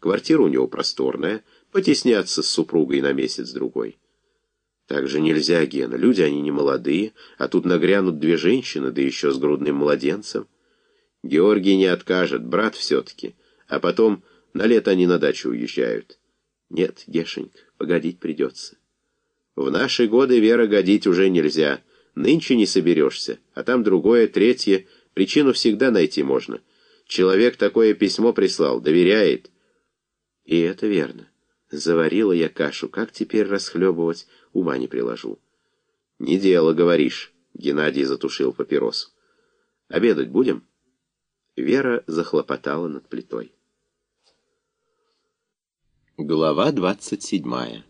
квартира у него просторная, потесняться с супругой на месяц-другой. Так же нельзя, Гена, люди они не молодые, а тут нагрянут две женщины, да еще с грудным младенцем. Георгий не откажет, брат все-таки, а потом на лето они на дачу уезжают. Нет, Гешенька, погодить придется. В наши годы, Вера, годить уже нельзя. Нынче не соберешься, а там другое, третье. Причину всегда найти можно. Человек такое письмо прислал, доверяет. И это верно. Заварила я кашу, как теперь расхлебывать, ума не приложу. Не дело, говоришь, Геннадий затушил папиросу. Обедать будем? Вера захлопотала над плитой. Глава двадцать седьмая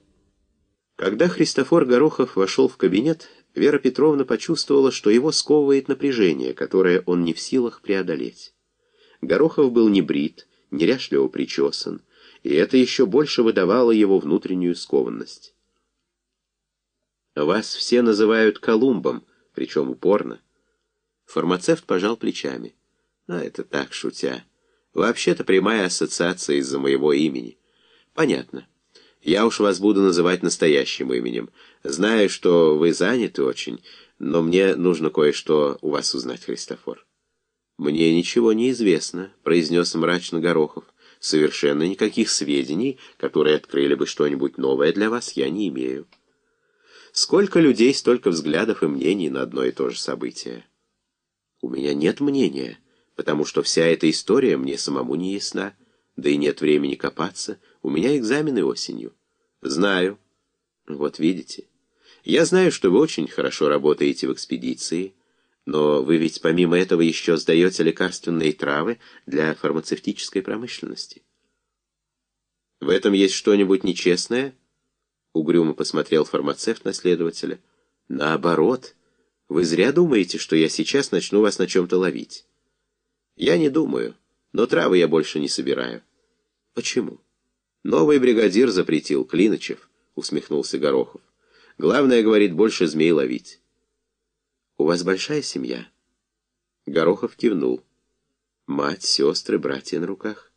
Когда Христофор Горохов вошел в кабинет, Вера Петровна почувствовала, что его сковывает напряжение, которое он не в силах преодолеть. Горохов был не брит, неряшливо причесан, и это еще больше выдавало его внутреннюю скованность. «Вас все называют Колумбом, причем упорно». Фармацевт пожал плечами. «А это так, шутя. Вообще-то прямая ассоциация из-за моего имени». Понятно. Я уж вас буду называть настоящим именем. Знаю, что вы заняты очень, но мне нужно кое-что у вас узнать, Христофор. Мне ничего не известно, произнес мрачно Горохов. Совершенно никаких сведений, которые открыли бы что-нибудь новое для вас, я не имею. Сколько людей, столько взглядов и мнений на одно и то же событие. У меня нет мнения, потому что вся эта история мне самому не ясна, да и нет времени копаться, у меня экзамены осенью. Знаю. Вот видите. Я знаю, что вы очень хорошо работаете в экспедиции, но вы ведь помимо этого еще сдаете лекарственные травы для фармацевтической промышленности. В этом есть что-нибудь нечестное? Угрюмо посмотрел фармацевт на следователя. Наоборот. Вы зря думаете, что я сейчас начну вас на чем-то ловить. Я не думаю, но травы я больше не собираю. Почему? Новый бригадир запретил, Клиночев, усмехнулся Горохов. Главное, говорит, больше змей ловить. У вас большая семья? Горохов кивнул. Мать, сестры, братья на руках.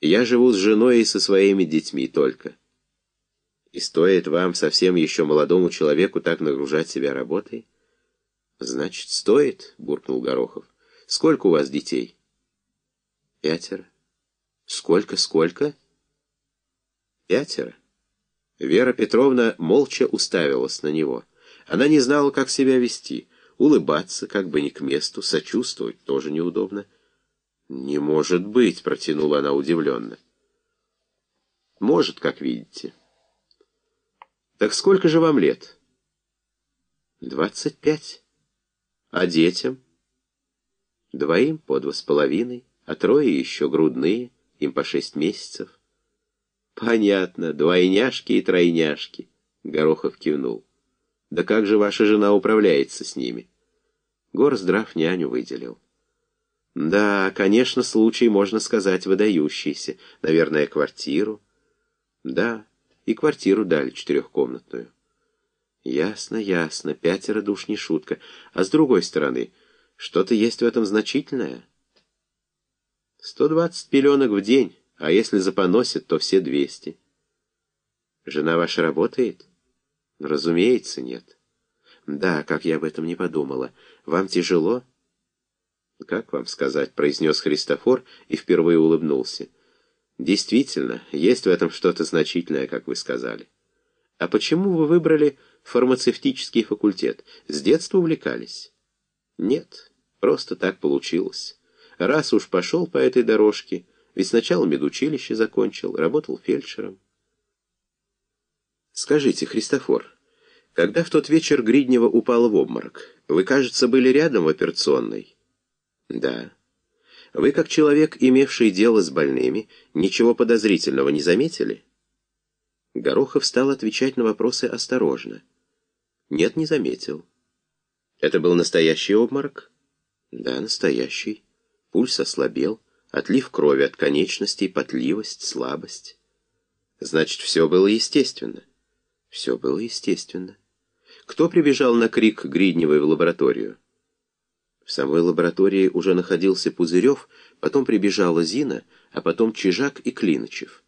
Я живу с женой и со своими детьми только. И стоит вам, совсем еще молодому человеку, так нагружать себя работой? Значит, стоит, буркнул Горохов. Сколько у вас детей? Пятеро. «Сколько, сколько?» «Пятеро». Вера Петровна молча уставилась на него. Она не знала, как себя вести. Улыбаться, как бы не к месту, сочувствовать тоже неудобно. «Не может быть», — протянула она удивленно. «Может, как видите». «Так сколько же вам лет?» «Двадцать пять. А детям?» «Двоим по два с половиной, а трое еще грудные». Им по шесть месяцев. Понятно, двойняшки и тройняшки. Горохов кивнул. Да как же ваша жена управляется с ними? Горздрав няню выделил. Да, конечно, случай, можно сказать, выдающийся. Наверное, квартиру. Да, и квартиру дали четырехкомнатную. Ясно, ясно, пятеро душ не шутка. А с другой стороны, что-то есть в этом значительное? Сто двадцать пеленок в день, а если запоносят, то все двести. Жена ваша работает? Разумеется, нет. Да, как я об этом не подумала. Вам тяжело? Как вам сказать, произнес Христофор и впервые улыбнулся. Действительно, есть в этом что-то значительное, как вы сказали. А почему вы выбрали фармацевтический факультет? С детства увлекались? Нет, просто так получилось. Раз уж пошел по этой дорожке, ведь сначала медучилище закончил, работал фельдшером. Скажите, Христофор, когда в тот вечер Гриднева упала в обморок, вы, кажется, были рядом в операционной? Да. Вы, как человек, имевший дело с больными, ничего подозрительного не заметили? Горохов стал отвечать на вопросы осторожно. Нет, не заметил. Это был настоящий обморок? Да, настоящий. Пульс ослабел, отлив крови от конечностей, потливость, слабость. Значит, все было естественно. Все было естественно. Кто прибежал на крик Гридневой в лабораторию? В самой лаборатории уже находился Пузырев, потом прибежала Зина, а потом Чижак и Клиночев.